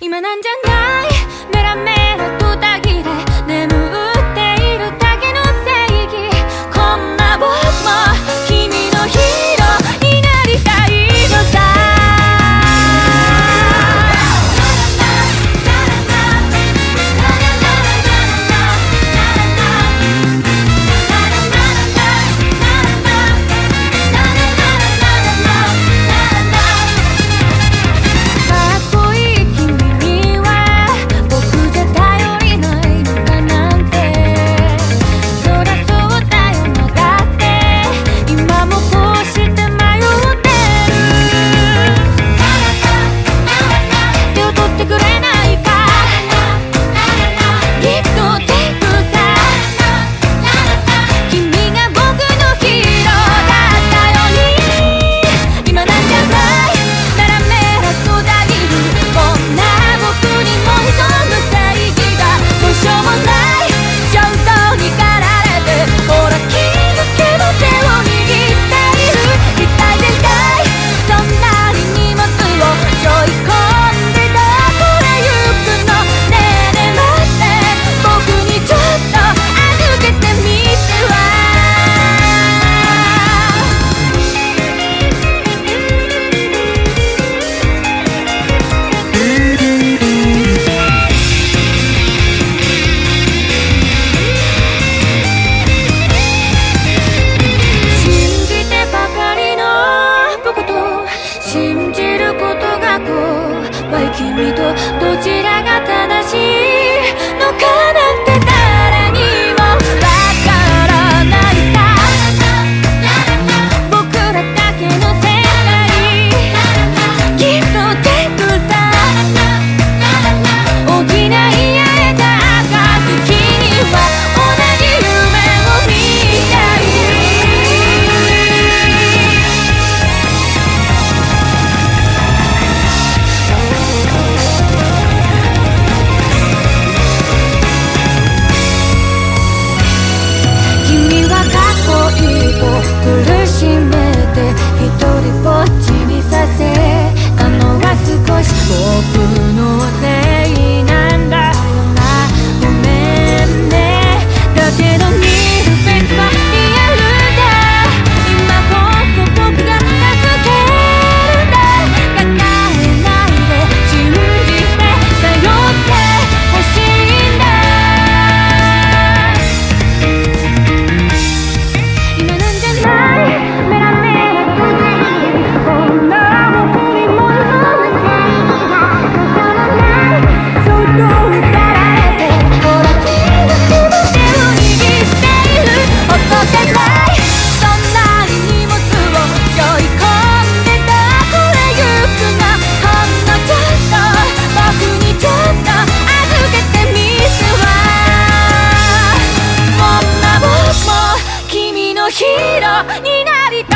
이만 한잔 나의 open ヒーローになりたい